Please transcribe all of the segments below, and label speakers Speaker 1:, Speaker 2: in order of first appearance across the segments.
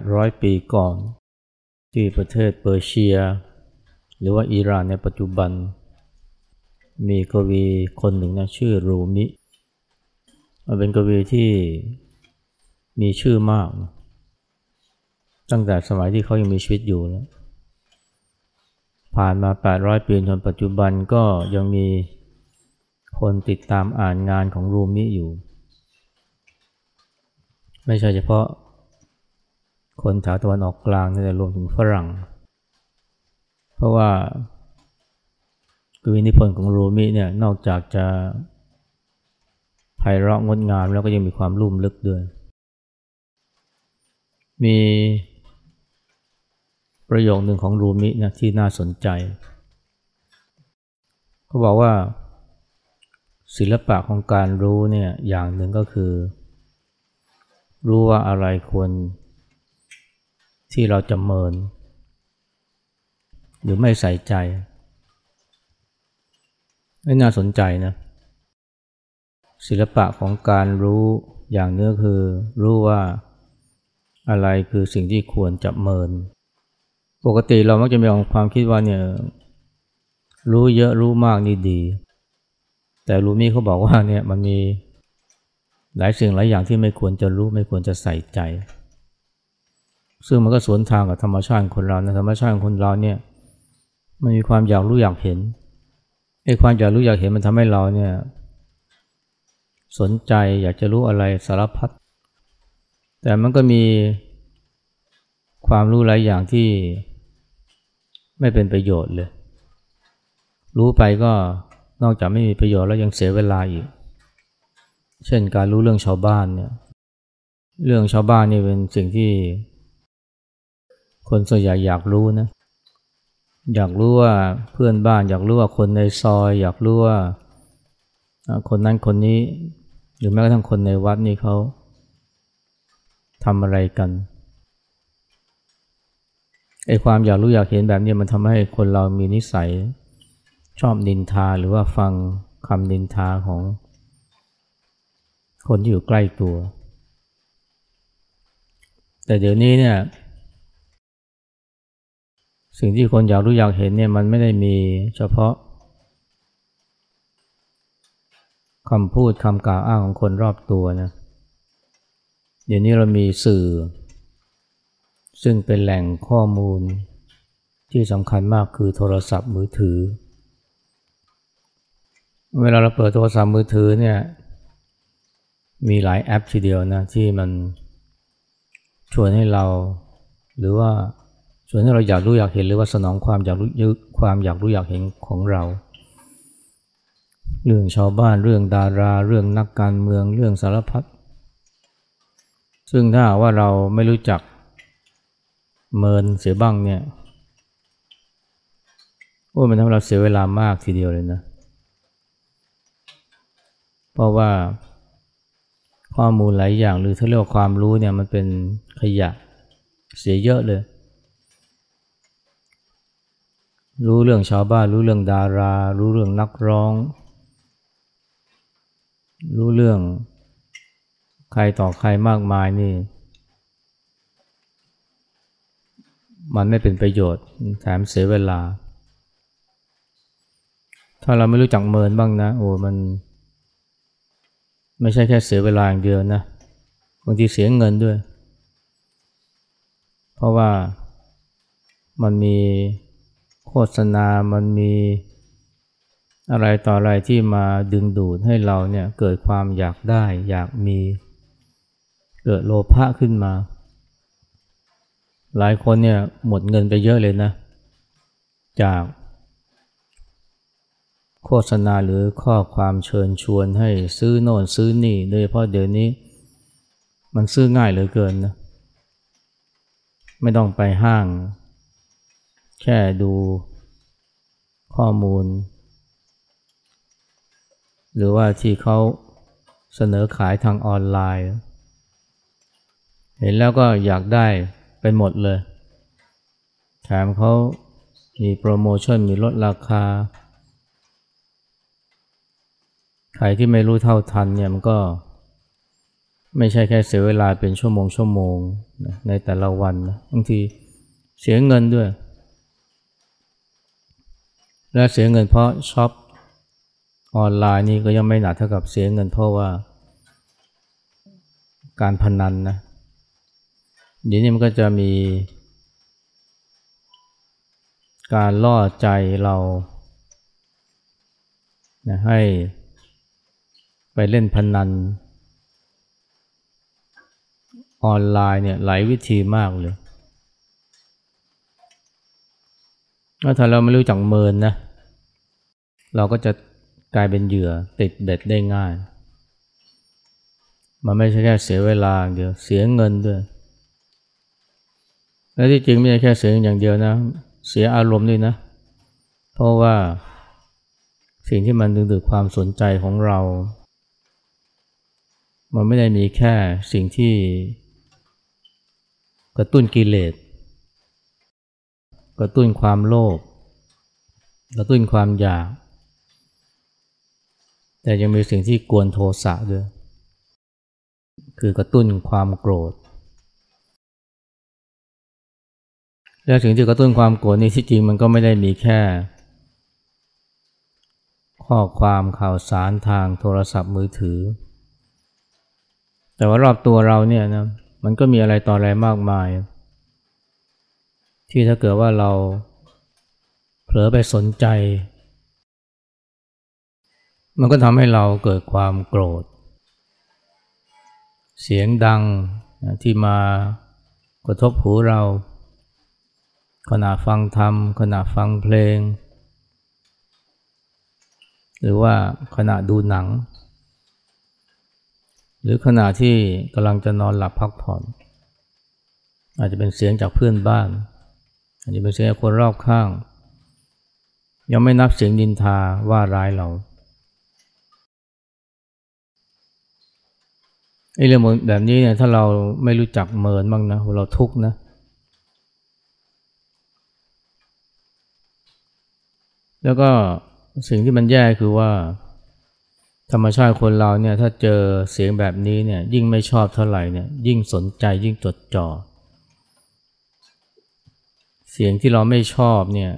Speaker 1: 800 ปีก่อน ที่ประเทศเปอร์เซีย หรือว่าอิหร่านในปัจจุบัน มีกวีคนหนึ่งนะชื่อรูมิเป็นกวีที่มีชื่อมาก ตั้งแต่สมัยที่เขายังมีชีวิตอยู่แล้วผ่านมา 800 ปีจนปัจจุบันก็ยังมีคนติดตามอ่านงานของรูมิอยู่ ไม่ใช่เฉพาะ คนแถวตะวันออกกลางแต่รวมถึงฝรั่ง เพราะว่ากวีนิพนธ์ของรูมิเนี่ยนอกจากจะไพเราะงดงามแล้วก็ยังมีความลุ่มลึกด้วย มีประโยคหนึ่งของรูมินะที่น่าสนใจเขาบอกว่า ศิลปะของการรู้เนี่ยอย่างหนึ่งก็คือ รู้ว่าอะไรควร ที่เราจะเมิน หรือไม่ใส่ใจน่าสนใจนะ ศิลปะของการรู้อย่างนึงคือรู้ว่าอะไรคือสิ่งที่ควรจะเมิน ปกติเรามักจะมีความคิดว่าเนี่ยรู้เยอะรู้มากนี่ดี แต่รู้นี่เขาบอกว่าเนี่ยมันมีหลายสิ่งหลายอย่างที่ไม่ควรจะรู้ไม่ควรจะใส่ใจ ซึ่งมันก็สวนทางกับธรรมชาติคนเรานะธรรมชาติคนเราเนี่ยมันมีความอยากรู้อยากเห็นไอ้ความอยากรู้อยากเห็นมันทำให้เราเนี่ยสนใจอยากจะรู้อะไรสารพัดแต่มันก็มีความรู้หลายอย่างที่ไม่เป็นประโยชน์เลย รู้ไปก็นอกจากไม่มีประโยชน์แล้วยังเสียเวลาอีก เช่นการรู้เรื่องชาวบ้านเนี่ย เรื่องชาวบ้านนี่เป็นสิ่งที่ คนส่วนใหญ่อยากรู้นะ อยากรู้ว่าเพื่อนบ้าน อยากรู้ว่าคนในซอย อยากรู้ว่าคนนั้นคนนี้ หรือแม้กระทั่งคนในวัดนี่เขาทำอะไรกันไอ้ความอยากรู้อยากเห็นแบบนี้มันทำให้คนเรามีนิสัย ชอบนินทาหรือว่าฟังคำนินทาของ คนที่อยู่ใกล้ตัว แต่เดี๋ยวนี้เนี่ย สิ่งที่คนอยากรู้อยากเห็นเนี่ยมันไม่ได้มีเฉพาะคำพูดคำกล่าวอ้างของคนรอบตัวนะเดี๋ยวนี้เรามีสื่อ ซึ่งเป็นแหล่งข้อมูล ที่สำคัญมากคือโทรศัพท์มือถือ เวลาเราเปิดโทรศัพท์มือถือเนี่ยมีหลายแอปทีเดียวนะที่มันชวนให้เรา หรือว่า ชวนให้เราอยากรู้อยากเห็นหรือว่าสนองความอยากรู้ความอยากรู้อยากเห็นของเรา เรื่องชาวบ้านเรื่องดารา เรื่องนักการเมืองเรื่องสารพัดซึ่งถ้าว่าเราไม่รู้จักเมินเสียบ้างเนี่ยโอ้มันทำเราเสียเวลามากทีเดียวเลยนะ เพราะว่าข้อมูลหลายอย่างหรือถ้าเรียกว่าความรู้เนี่ยมันเป็นขยะเสียเยอะเลย รู้เรื่องชาวบ้าน รู้เรื่องดารา รู้เรื่องนักร้อง รู้เรื่องใครต่อใครมากมายนี่ มันไม่เป็นประโยชน์แถมเสียเวลา ถ้าเราไม่รู้จักเมินบ้างนะ โอ้มัน ไม่ใช่แค่เสียเวลาอย่างเดียวนะบางทีเสียเงินด้วย เพราะว่ามันมี โฆษณามันมีอะไรต่ออะไรที่มาดึงดูดให้เราเนี่ยเกิดความอยากได้อยากมีเกิดโลภะขึ้นมา หลายคนเนี่ยหมดเงินไปเยอะเลยนะ จาก โฆษณาหรือข้อความเชิญชวนให้ซื้อโน่นซื้อนี่โดยเฉพาะเดี๋ยวนี้ มันซื้อง่ายเหลือเกินนะไม่ต้องไปห้าง แค่ดูข้อมูล หรือว่าที่เขาเสนอขายทางออนไลน์ เห็นแล้วก็อยากได้ไปหมดเลย แถมเขามีโปรโมชั่นมีลดราคา ใครที่ไม่รู้เท่าทันเนี่ยมันก็ไม่ใช่แค่เสียเวลาเป็นชั่วโมงชั่วโมงในแต่ละวันนะบางทีเสียเงินด้วย และเสียเงินเพราะช็อปออนไลน์นี่ก็ยังไม่หนักเท่ากับเสียเงินเพราะว่า การพนันนะเดี๋ยวนี้มันก็จะมี การล่อใจเรานะให้ไปเล่นพนัน ออนไลน์เนี่ยหลายวิธีมากเลยถ้าเราไม่รู้จักเมินนะ เราก็จะกลายเป็นเหยื่อติดเบ็ดได้ง่าย มันไม่ใช่แค่เสียเวลาเดียวเสียเงินด้วย และที่จริงไม่ใช่แค่เสียอย่างเดียวนะ เสียอารมณ์ด้วยนะ เพราะว่าสิ่งที่มันดึงดูดความสนใจของเรา มันไม่ได้มีแค่สิ่งที่กระตุ้นกิเลส กระตุ้นความโลภ กระตุ้นความอยาก แต่ยังมีสิ่งที่กวนโทสะด้วย คือกระตุ้นความโกรธ และสิ่งที่กระตุ้นความโกรธนี่ที่จริงมันก็ไม่ได้มีแค่ ข้อความข่าวสารทางโทรศัพท์มือถือ แต่ว่ารอบตัวเราเนี่ยนะมันก็มีอะไรต่ออะไรมากมาย ที่ถ้าเกิดว่าเราเผลอไปสนใจ มันก็ทำให้เราเกิดความโกรธ เสียงดังที่มากระทบหูเรา ขณะฟังธรรม ขณะฟังเพลง หรือว่าขณะดูหนัง หรือขณะที่กำลังจะนอนหลับพักผ่อน อาจจะเป็นเสียงจากเพื่อนบ้าน อาจจะเป็นเสียงคนรอบข้าง ยังไม่นับเสียงดินทาว่าร้ายเรา ไอ้เรื่องแบบนี้เนี่ยถ้าเราไม่รู้จักเมินบ้างนะเราทุกข์นะ แล้วก็สิ่งที่มันแย่คือว่า ธรรมชาติคนเราเนี่ยถ้าเจอเสียงแบบนี้เนี่ยยิ่งไม่ชอบเท่าไหร่เนี่ยยิ่งสนใจยิ่งจดจ่อเสียงที่เราไม่ชอบเนี่ย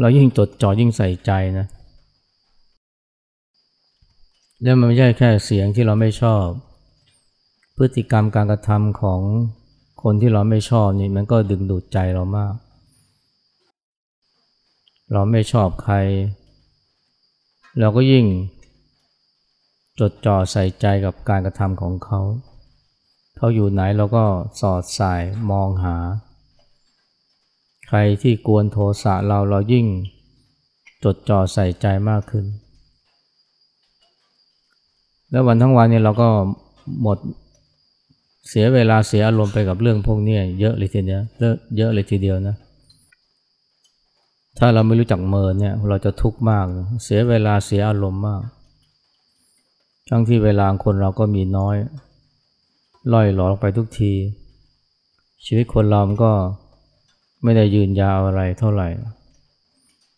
Speaker 1: เรายิ่งจดจ่อยิ่งใส่ใจนะแล้วมันไม่ใช่แค่เสียงที่เราไม่ชอบ พฤติกรรมการกระทำของคนที่เราไม่ชอบนี่มันก็ดึงดูดใจเรามาก เราไม่ชอบใคร เราก็ยิ่ง จดจ่อใส่ใจกับการกระทำของเขา เขาอยู่ไหนเราก็สอดสายมองหา ใครที่กวนโทสะเราเรายิ่ง จดจ่อใส่ใจมากขึ้น แล้ววันทั้งวันเนี่ยเราก็หมด เสียเวลาเสียอารมณ์ไปกับเรื่องพวกนี้เยอะเลยทีเดียวเยอะเลยทีเดียวนะ ถ้าเราไม่รู้จักเมินเนี่ยเราจะทุกข์มาก เสียเวลาเสียอารมณ์มาก ทั้งที่เวลาคนเราก็มีน้อยล่อยหลอไปทุกที ชีวิตคนเราก็ไม่ได้ยืนยาวอะไรเท่าไหร่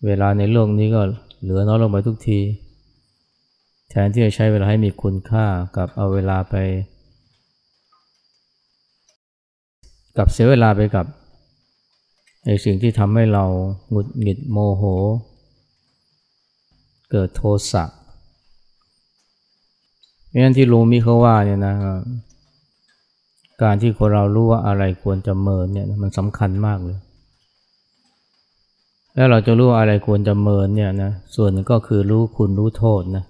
Speaker 1: เวลาในโลกนี้ก็เหลือน้อยลงไปทุกที แทนที่จะใช้เวลาให้มีคุณค่ากับเอาเวลาไป กับเสียเวลาไปกับไอ้สิ่งที่ทำให้เราหงุดหงิดโมโห เกิดโทสะงั้นที่ลุงมีเขาว่าเนี่ยนะการที่คนเรารู้ว่าอะไรควรจะเมินเนี่ยมันสำคัญมากเลย แล้วเราจะรู้ว่าอะไรควรจะเมินเนี่ยนะส่วนก็คือรู้คุณรู้โทษนะ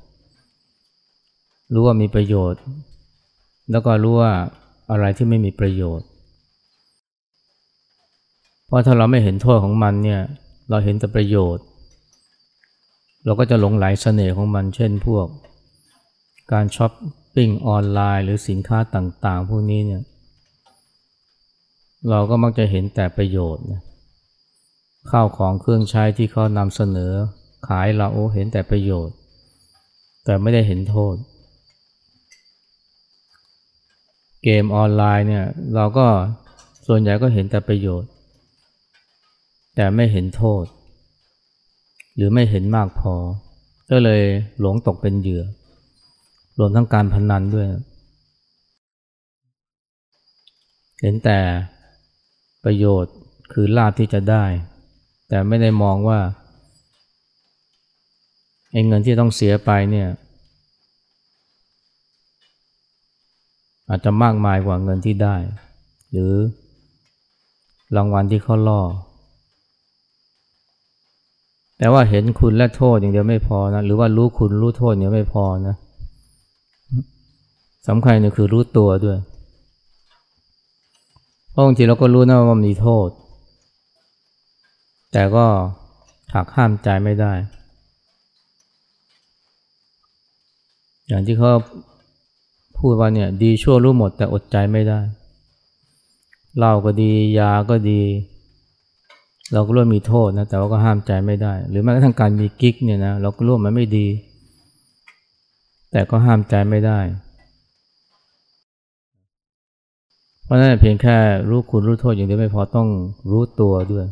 Speaker 1: รู้ว่ามีประโยชน์ แล้วก็รู้ว่าอะไรที่ไม่มีประโยชน์ เพราะถ้าเราไม่เห็นโทษของมันเนี่ยเราเห็นแต่ประโยชน์ เราก็จะหลงใหลเสน่ห์ของมัน เช่นพวก การช้อปปิ้งออนไลน์ หรือสินค้าต่างๆ พวกนี้เนี่ยเราก็มักจะเห็นแต่ประโยชน์นะข้าวของเครื่องใช้ที่เขานำเสนอ ขายเราโอ้เห็นแต่ประโยชน์ แต่ไม่ได้เห็นโทษ เกมออนไลน์เนี่ยเราก็ส่วนใหญ่ก็เห็นแต่ประโยชน์ แต่ไม่เห็นโทษ หรือไม่เห็นมากพอ ก็เลยหลงตกเป็นเหยื่อ รวมทั้งการพนันด้วย เห็นแต่ประโยชน์คือลาภที่จะได้ แต่ไม่ได้มองว่าไอ้เงินที่ต้องเสียไปเนี่ยอาจจะมากมายกว่าเงินที่ได้ หรือรางวัลที่เขาล่อ แต่ว่าเห็นคุณและโทษอย่างเดียวไม่พอนะหรือว่ารู้คุณรู้โทษอย่างไม่พอนะสำคัญเนี่ยคือรู้ตัวด้วยเพราะบางทีเราก็รู้นะว่ามีโทษ แต่ก็หักห้ามใจไม่ได้ อย่างที่เขาพูดว่าเนี่ยดีชั่วรู้หมดแต่อดใจไม่ได้เหล้าก็ดียาก็ดี เราก็รู้มีโทษนะแต่ว่าก็ห้ามใจไม่ได้ หรือแม้กระทั่งการมีกิ๊กเนี่ยนะเราก็รู้มันไม่ดี แต่ก็ห้ามใจไม่ได้ เพราะนั้นเพียงแค่รู้คุณรู้โทษอย่างเดียวไม่พอต้องรู้ตัวด้วย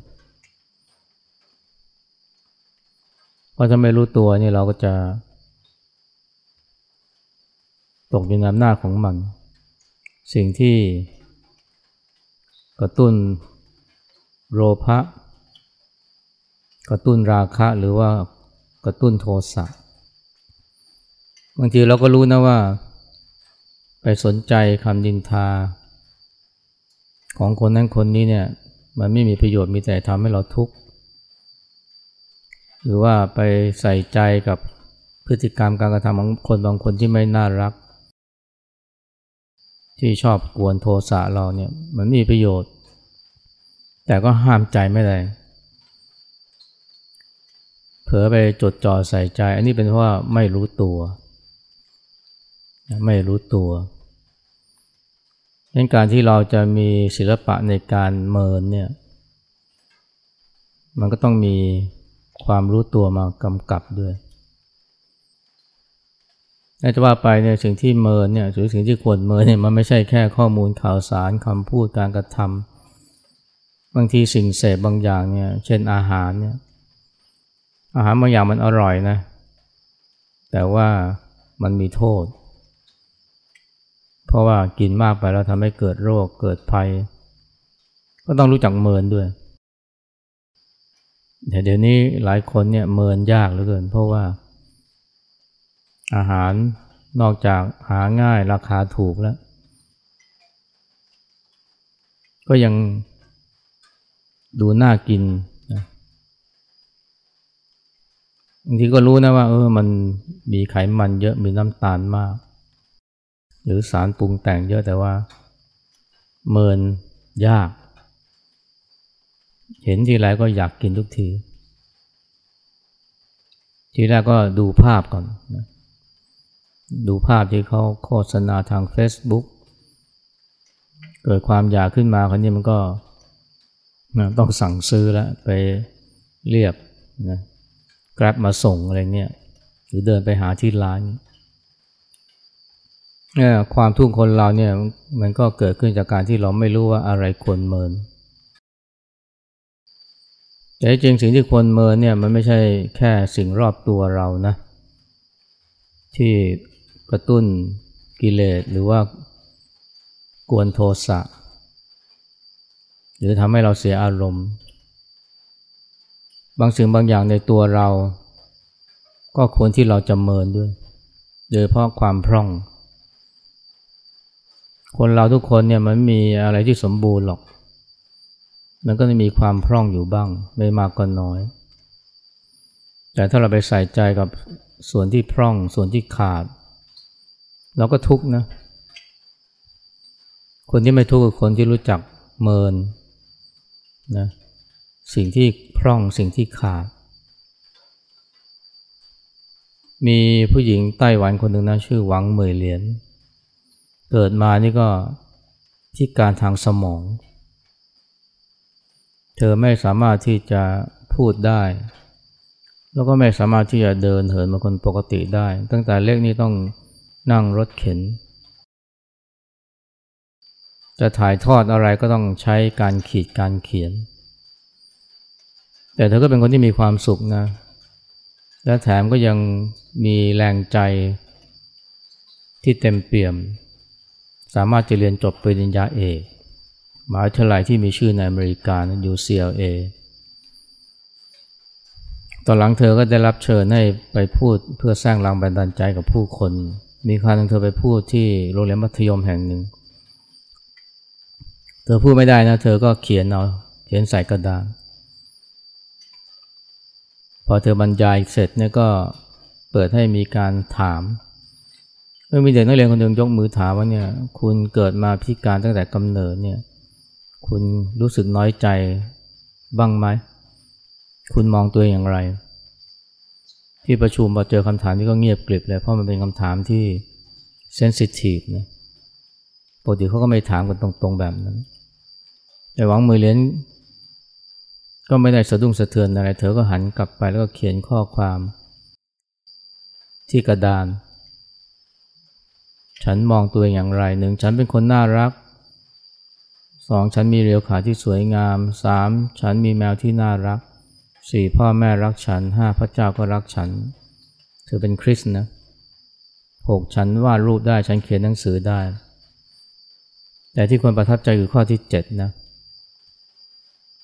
Speaker 1: เพราะถ้าไม่รู้ตัวนี่เราก็จะ ตกอยู่ในอำนาจของมัน สิ่งที่กระตุ้นโลภะ กระตุ้นราคะหรือว่ากระตุ้นโทสะบางทีเราก็รู้นะว่า ไปสนใจคำดินทา ของคนนั้นคนนี้เนี่ยมันไม่มีประโยชน์มีแต่ทำให้เราทุกข์หรือว่าไปใส่ใจกับพฤติกรรมการกระทำของคนบางคนที่ไม่น่ารัก ที่ชอบกวนโทสะเราเนี่ยมันมีประโยชน์ แต่ก็ห้ามใจไม่ได้ เผลอไปจดจ่อใส่ใจ อันนี้เป็นเพราะว่าไม่รู้ตัว ไม่รู้ตัวดังการที่เราจะมีศิลปะในการเมินเนี่ย มันก็ต้องมีความรู้ตัวมากำกับด้วยแต่จะว่าไปเนี่ยสิ่งที่เมินเนี่ยหรือสิ่งที่ควรเมินเนี่ยมันไม่ใช่แค่ข้อมูลข่าวสารคำพูดการกระทำบางทีสิ่งเสพบางอย่างเนี่ย เช่นอาหารเนี่ย อาหารบางอย่างมันอร่อยนะ แต่ว่ามันมีโทษ เพราะว่ากินมากไปแล้วทำให้เกิดโรคเกิดภัย ก็ต้องรู้จักเมินด้วยแต่เดี๋ยวนี้หลายคนเนี่ยเมินยากเหลือเกิน เพราะว่า อาหารนอกจากหาง่ายราคาถูกแล้ว ก็ยังดูน่ากินนะ บางทีก็รู้นะว่า เออมันมีไขมันเยอะมีน้ำตาลมาก หรือสารปรุงแต่งเยอะแต่ว่า เมินยาก เห็นทีไรก็อยากกินทุกที ทีแรกก็ดูภาพก่อนนะดูภาพที่เขาโฆษณาทาง Facebook เกิดความอยากขึ้นมาคนนี้มันก็ต้องสั่งซื้อแล้วไปเรียบนะ กราบมาส่งอะไรเงี้ยหรือเดินไปหาที่ร้านเนี่ยความทุกข์คนเราเนี่ยมันก็เกิดขึ้นจากการที่เราไม่รู้ว่าอะไรควรเมิน แต่จริงสิ่งที่ควรเมินเนี่ยมันไม่ใช่แค่สิ่งรอบตัวเรานะ ที่กระตุ้นกิเลสหรือว่ากวนโทสะ หรือทำให้เราเสียอารมณ์ บางสิ่งบางอย่างในตัวเรา ก็ควรที่เราจะเมินด้วย โดยเพราะความพร่อง คนเราทุกคนเนี่ยมันมีอะไรที่สมบูรณ์หรอก มันก็จะมีความพร่องอยู่บ้าง ไม่มากก็น้อย แต่ถ้าเราไปใส่ใจกับส่วนที่พร่องส่วนที่ขาด เราก็ทุกข์นะ คนที่ไม่ทุกข์คือคนที่รู้จักเมินนะ สิ่งที่พร่องสิ่งที่ขาด มีผู้หญิงไต้หวันคนหนึ่งนะชื่อหวังเหมยเหรียญเกิดมานี่ก็พิการทางสมอง เธอไม่สามารถที่จะพูดได้ แล้วก็ไม่สามารถที่จะเดินเหินเหมือนคนปกติได้ ตั้งแต่เล็กนี่ต้องนั่งรถเข็น จะถ่ายทอดอะไรก็ต้องใช้การขีดการเขียน แต่เธอก็เป็นคนที่มีความสุขนะ และแถมก็ยังมีแรงใจที่เต็มเปี่ยม สามารถจะเรียนจบปริญญาเอกมหาวิทยาลัยที่มีชื่อในอเมริกา UCLA ตอนหลังเธอก็ได้รับเชิญให้ไปพูดเพื่อสร้างแรงบันดาลใจกับผู้คน มีครั้งนึงเธอไปพูดที่โรงเรียนมัธยมแห่งหนึ่ง เธอพูดไม่ได้นะ เธอก็เขียนเอา เขียนใส่กระดาน พอเธอบรรยายเสร็จเนี่ยก็เปิดให้มีการถามเมื่อมีเด็กนักเรียนคนหนึ่งยกมือถามว่าเนี่ยคุณเกิดมาพิการตั้งแต่กำเนิดเนี่ยคุณรู้สึกน้อยใจบ้างไหม คุณมองตัวเองอย่างไร ที่ประชุมพอเจอคำถามนี้ก็เงียบกริบเลย เพราะมันเป็นคำถามที่เซนซิทีฟนะปกติเขาก็ไม่ถามกันตรงๆแบบนั้น แต่หวังมือเลี้ยน ก็ไม่ได้สะดุ้งสะเทือนอะไร เธอก็หันกลับไปแล้วก็เขียนข้อความ ที่กระดาน ฉันมองตัวเองอย่างไรหนึ่งฉันเป็นคนน่ารักสองฉันมีเรียวขาที่สวยงามสามฉันมีแมวที่น่ารักสี่พ่อแม่รักฉันห้าพระเจ้าก็รักฉัน เธอเป็นคริสนะหกฉันวาดรูปได้ฉันเขียนหนังสือได้ แต่ที่ควรประทับใจคือข้อที่เจ็ดนะ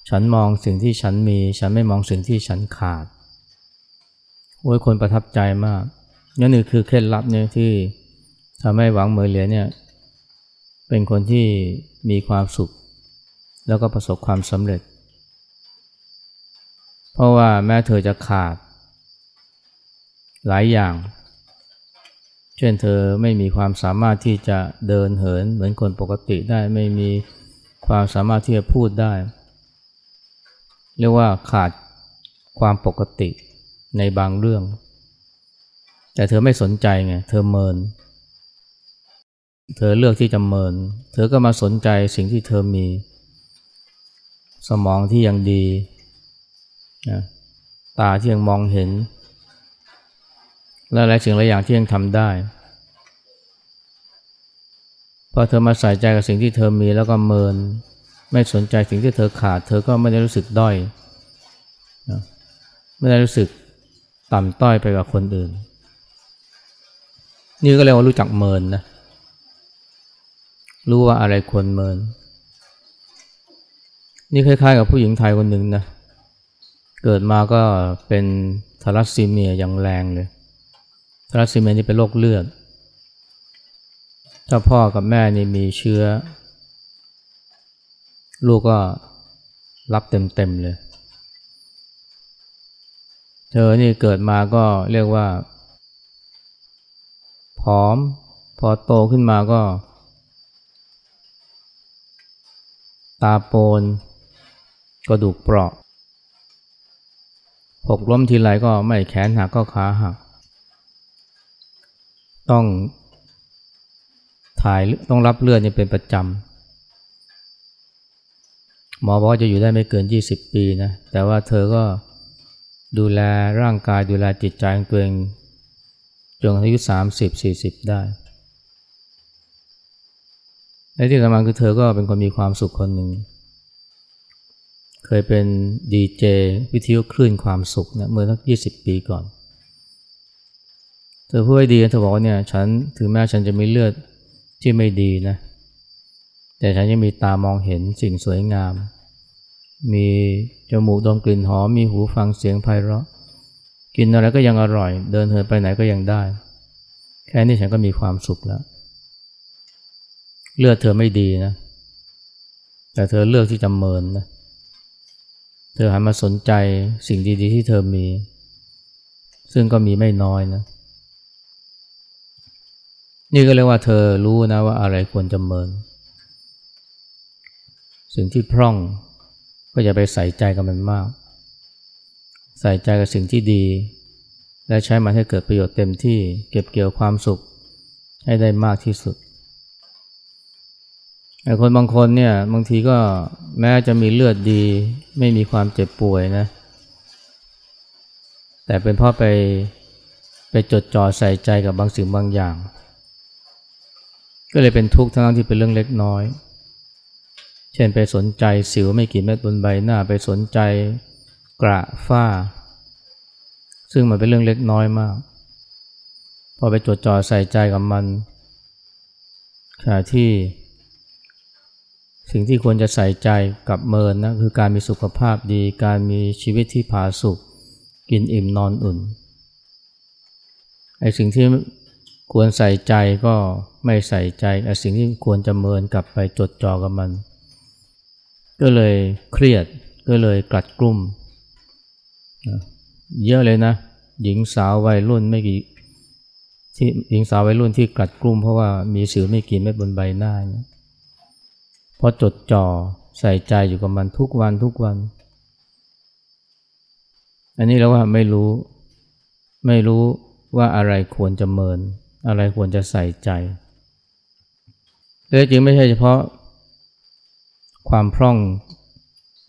Speaker 1: ฉันมองสิ่งที่ฉันมี ฉันไม่มองสิ่งที่ฉันขาดโอ้ยคนประทับใจมากนั่นคือเคล็ดลับเนี่ยที่ทำให้หวังเหมยเหลียเนี่ยเป็นคนที่มีความสุข แล้วก็ประสบความสำเร็จ เพราะว่าแม้เธอจะขาด หลายอย่าง เช่นเธอไม่มีความสามารถที่จะเดินเหินเหมือนคนปกติได้ไม่มีความสามารถที่จะพูดได้ เรียกว่าขาดความปกติในบางเรื่อง แต่เธอไม่สนใจไงเธอเมิน เธอเลือกที่จะเมิน เธอก็มาสนใจสิ่งที่เธอมี สมองที่ยังดีนะตาที่ยังมองเห็น และหลายสิ่งหลายอย่างที่ยังทำได้พอเธอมาใส่ใจกับสิ่งที่เธอมีแล้วก็เมิน ไม่สนใจสิ่งที่เธอขาด เธอก็ไม่ได้รู้สึกด้อยนะไม่ได้รู้สึกต่ำต้อยไปกว่าคนอื่น นี่ก็เรียกว่ารู้จักเมินนะรู้ว่าอะไรควรเมิน นี่คล้ายๆกับผู้หญิงไทยคนหนึ่งนะเกิดมาก็เป็นทารัสซีเมียอย่างแรงเลยทารัสซีเมียนี่เป็นโรคเลือด ถ้าพ่อกับแม่นี่มีเชื้อ ลูกก็รับเต็มๆเลย เธอนี่เกิดมาก็เรียกว่าผอม พอโตขึ้นมาก็ ตาโปนกระดูกเปราะหกล้มทีไรก็ไม่แขนหักก็ขาหัก ต้องถ่ายต้องรับเลือดนี่เป็นประจำ หมอบอกว่าจะอยู่ได้ไม่เกิน 20 ปีนะ แต่ว่าเธอก็ดูแลร่างกายดูแลจิตใจของตัวเองจนอายุ 30-40 ได้และที่สำคัญคือเธอก็เป็นคนมีความสุขคนหนึ่ง เคยเป็นดีเจวิทยุคลื่นความสุขนะเมื่อสักยี่สิบปีก่อน เธอพูดไว้ดีเธอบอกว่าเนี่ยฉันถึงแม้ฉันจะมีเลือดที่ไม่ดีนะ แต่ฉันยังมีตามองเห็นสิ่งสวยงาม มีจมูกดมกลิ่นหอม มีหูฟังเสียงไพเราะ กินอะไรก็ยังอร่อย เดินเหินไปไหนก็ยังได้ แค่นี้ฉันก็มีความสุขแล้ว เลือดเธอไม่ดีนะ แต่เธอเลือกที่จะเมินนะ เธอหันมาสนใจสิ่งดีๆ ที่เธอมี ซึ่งก็มีไม่น้อยนะ นี่ก็เรียกว่าเธอรู้นะว่าอะไรควรจะเมิน สิ่งที่พร่องก็อย่าไปใส่ใจกับมันมาก ใส่ใจกับสิ่งที่ดี และใช้มันให้เกิดประโยชน์เต็มที่เก็บเกี่ยวความสุขให้ได้มากที่สุดไอ้คนบางคนเนี่ยบางทีก็แม้จะมีเลือดดี ไม่มีความเจ็บป่วยนะ แต่เป็นเพราะไปไปจดจ่อใส่ใจกับบางสิ่งบางอย่าง ก็เลยเป็นทุกข์ทั้งที่เป็นเรื่องเล็กน้อย เช่นไปสนใจสิวไม่กี่เม็ดบนใบหน้าไปสนใจกระฝ้า ซึ่งมันเป็นเรื่องเล็กน้อยมาก พอไปจดจ่อใส่ใจกับมันขณะที่ สิ่งที่ควรจะใส่ใจกับเมินนะคือการมีสุขภาพดี การมีชีวิตที่ผาสุกกินอิ่มนอนอุ่นไอ้สิ่งที่ควรใส่ใจก็ไม่ใส่ใจไอ้สิ่งที่ควรจะเมินกลับไปจดจ่อกับมัน ก็เลยเครียดก็เลยกลัดกลุ่มเยอะเลยนะ หญิงสาววัยรุ่นไม่กี่ที่หญิงสาววัยรุ่นที่กลัดกลุ่มเพราะว่ามีสิวไม่กี่เม็ดบนใบหน้าเนี่ยพราะจดจ่อใส่ใจอยู่กับมันทุกวันทุกวัน อันนี้เราว่าไม่รู้ ไม่รู้ว่าอะไรควรจะเมิน อะไรควรจะใส่ใจแต่จริงไม่ใช่เฉพาะ ความพร่อง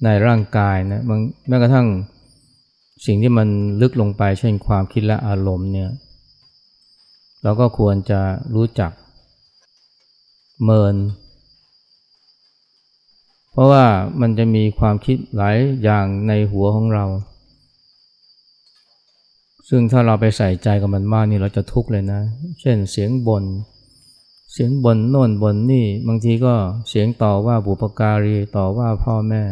Speaker 1: ในร่างกายนะบางแม้กระทั่งสิ่งที่มันลึกลงไปเช่นความคิดและอารมณ์เนี่ยเราก็ควรจะรู้จักเมิน เพราะว่ามันจะมีความคิดหลายอย่างในหัวของเรา ซึ่งถ้าเราไปใส่ใจกับมันมากนี่เราจะทุกข์เลยนะ เช่นเสียงบน่น เสียงบนโน่นบนนี่ บางทีก็เสียงต่อว่าบุปการีต่อว่าพ่อแม่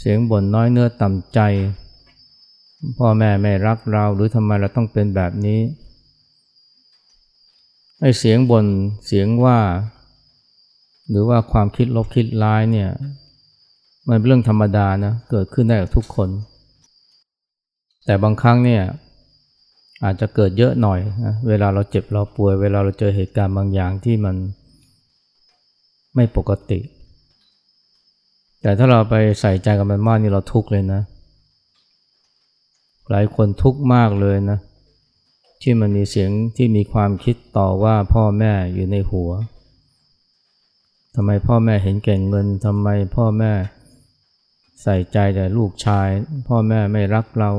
Speaker 1: เสียงบ่นน้อยเนื้อต่ำใจ พ่อแม่ไม่รักเราหรือทำไมเราต้องเป็นแบบนี้ไอ้เสียงบ่นเสียงว่า หรือว่าความคิดลบคิดร้ายเนี่ยมันเป็นเรื่องธรรมดานะเกิดขึ้นได้กับทุกคน แต่บางครั้งเนี่ย อาจจะเกิดเยอะหน่อยนะเวลาเราเจ็บเราป่วย เวลาเราเจอเหตุการณ์บางอย่างที่มันไม่ปกติ แต่ถ้าเราไปใส่ใจกับมันมากนี่เราทุกข์เลยนะ หลายคนทุกข์มากเลยนะ ที่มันมีเสียงที่มีความคิดต่อว่าพ่อแม่อยู่ในหัวทำไมพ่อแม่เห็นแก่เงินทำไมพ่อแม่ใส่ใจแต่ลูกชาย พ่อแม่ไม่รักเรา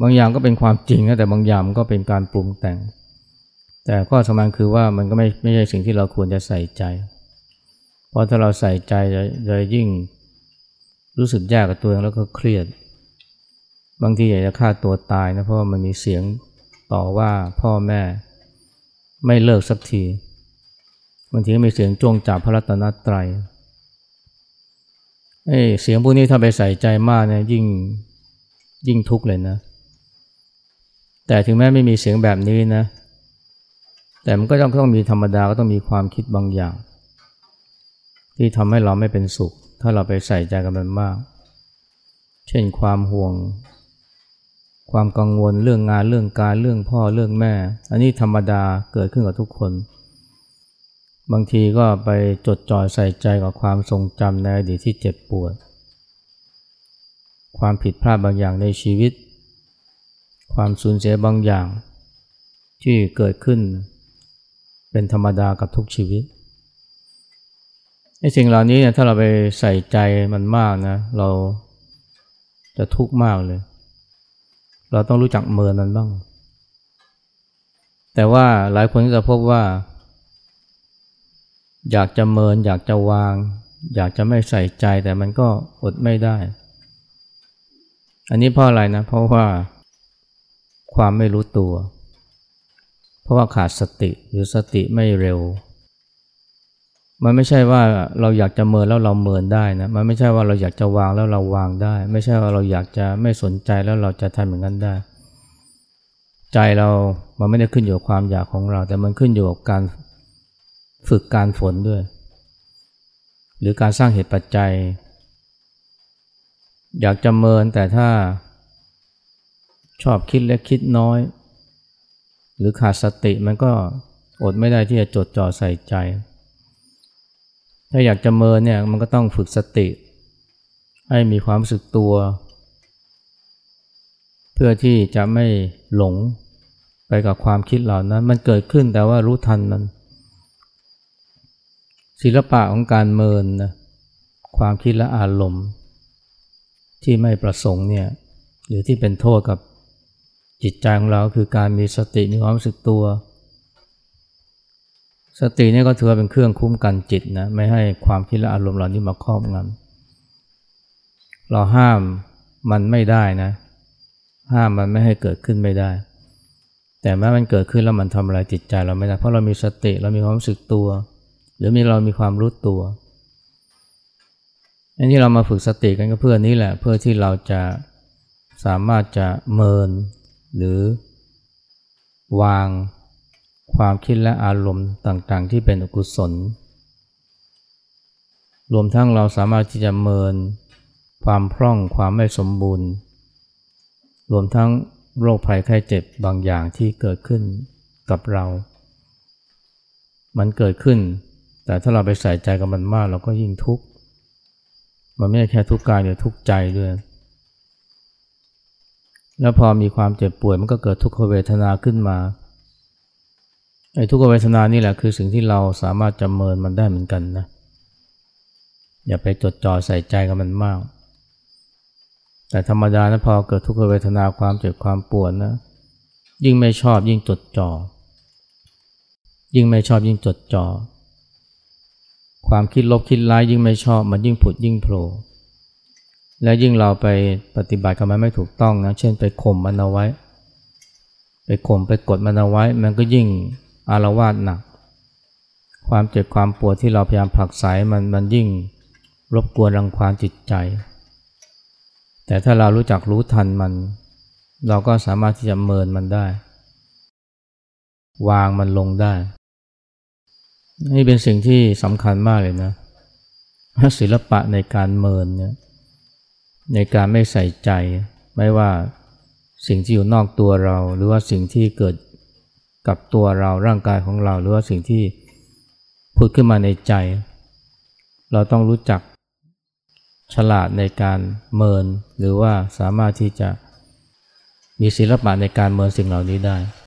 Speaker 1: บางอย่างก็เป็นความจริงนะแต่บางอย่างก็เป็นการปรุงแต่ง แต่ข้อสำคัญคือว่ามันก็ไม่ไม่ใช่สิ่งที่เราควรจะใส่ใจ เพราะถ้าเราใส่ใจจะยิ่งรู้สึกแย่กับตัวเองแล้วก็เครียด บางทีอยากจะฆ่าตัวตายนะเพราะว่ามันมีเสียงต่อว่าพ่อแม่ไม่เลิกสักทีบางทีก็มีเสียงจ้วงจับพระรัตนตรัยเอ้เสียงพวกนี้ถ้าไปใส่ใจมากเนี่ยยิ่งยิ่งทุกข์เลยนะ แต่ถึงแม้ไม่มีเสียงแบบนี้นะ แต่มันก็ต้องต้องมีธรรมดาก็ต้องมีความคิดบางอย่าง ที่ทำให้เราไม่เป็นสุข ถ้าเราไปใส่ใจกับมันมาก เช่นความห่วง ความกังวลเรื่องงานเรื่องการเรื่องพ่อเรื่องแม่ อันนี้ธรรมดาเกิดขึ้นกับทุกคน บางทีก็ไปจดจ่อใส่ใจกับความทรงจำในอดีตที่เจ็บปวด ความผิดพลาดบางอย่างในชีวิต ความสูญเสียบางอย่าง ที่เกิดขึ้น เป็นธรรมดากับทุกชีวิตไอ้สิ่งเหล่านี้เนี่ยถ้าเราไปใส่ใจมันมากนะ เราจะทุกข์มากเลย เราต้องรู้จักเมินมันบ้าง แต่ว่าหลายคนก็จะพบว่า อยากจะเมิน อยากจะวาง อยากจะไม่ใส่ใจแต่มันก็อดไม่ได้ อันนี้เพราะอะไรนะ เพราะว่า ความไม่รู้ตัว เพราะว่าขาดสติหรือสติไม่เร็ว มันไม่ใช่ว่าเราอยากจะเมินแล้วเราเมินได้นะมันไม่ใช่ว่าเราอยากจะวางแล้วเราวางได้ ไม่ใช่ว่าเราอยากจะไม่สนใจแล้วเราจะทำเหมือนกันได้ ใจเรามันไม่ได้ขึ้นอยู่กับความอยากของเรา แต่มันขึ้นอยู่กับการฝึกการฝนด้วย หรือการสร้างเหตุปัจจัย อยากจะเมินแต่ถ้า ชอบคิดเล็กคิดน้อย หรือขาดสติมันก็อดไม่ได้ที่จะจดจ่อใส่ใจ ถ้าอยากจะเมินเนี่ยมันก็ต้องฝึกสติ ให้มีความรู้สึกตัว เพื่อที่จะไม่หลงไปกับความคิดเหล่านั้น มันเกิดขึ้นแต่ว่ารู้ทันมัน ศิลปะของการเมินนะความคิดและอารมณ์ ที่ไม่ประสงค์เนี่ยหรือที่เป็นโทษกับ จิตใจของเราคือการมีสติมีความรู้สึกตัว สตินี่ก็ถือว่าเป็นเครื่องคุ้มกันจิตนะไม่ให้ความคิดและอารมณ์เหล่านี้มาครอบงำเราห้ามมันไม่ได้นะ ห้ามมันไม่ให้เกิดขึ้นไม่ได้ แต่แม้มันเกิดขึ้นแล้วมันทำอะไรจิตใจเราไม่ได้ เพราะเรามีสติเรามีความรู้สึกตัว หรือมีเรามีความรู้ตัวอันนี้เรามาฝึกสติกันก็เพื่อนี้แหละเพื่อที่เราจะสามารถจะเมิน หรือวางความคิดและอารมณ์ต่างๆ ที่เป็นอกุศล รวมทั้งเราสามารถที่จะเมิน ความพร่องความไม่สมบูรณ์ รวมทั้งโรคภัยไข้เจ็บบางอย่างที่เกิดขึ้นกับเรา มันเกิดขึ้น แต่ถ้าเราไปใส่ใจกับมันมากเราก็ยิ่งทุกข์ มันไม่ใช่แค่ทุกข์กายเดียวทุกข์ใจด้วย แล้วพอมีความเจ็บป่วยมันก็เกิดทุกขเวทนาขึ้นมาไอ้ทุกขเวทนานี่แหละคือสิ่งที่เราสามารถจำเมินมันได้เหมือนกันนะอย่าไปจดจ่อใส่ใจกับมันมาก แต่ธรรมดานะพอเกิดทุกขเวทนาความเจ็บความปวดนะ ยิ่งไม่ชอบยิ่งจดจ่อยิ่งไม่ชอบยิ่งจดจ่อความคิดลบคิดร้ายยิ่งไม่ชอบมันยิ่งผุดยิ่งโผล่ และยิ่งเราไปปฏิบัติกับมันไม่ถูกต้องนะ เช่นไปข่มมันเอาไว้ ไปข่มไปกดมันเอาไว้ มันก็ยิ่งอารวาสหนัก ความเจ็บความปวดที่เราพยายามผลักไสมันมันยิ่งรบกวนรังควานจิตใจ แต่ถ้าเรารู้จักรู้ทันมัน เราก็สามารถที่จะเมินมันได้ วางมันลงได้ นี่เป็นสิ่งที่สำคัญมากเลยนะศิลปะในการเมินเนี่ย ในการไม่ใส่ใจ ไม่ว่าสิ่งที่อยู่นอกตัวเรา หรือว่าสิ่งที่เกิดกับตัวเราร่างกายของเรา หรือว่าสิ่งที่พูดขึ้นมาในใจ เราต้องรู้จักฉลาดในการเมิน หรือว่าสามารถที่จะมีศิลปะในการเมินสิ่งเหล่านี้ได้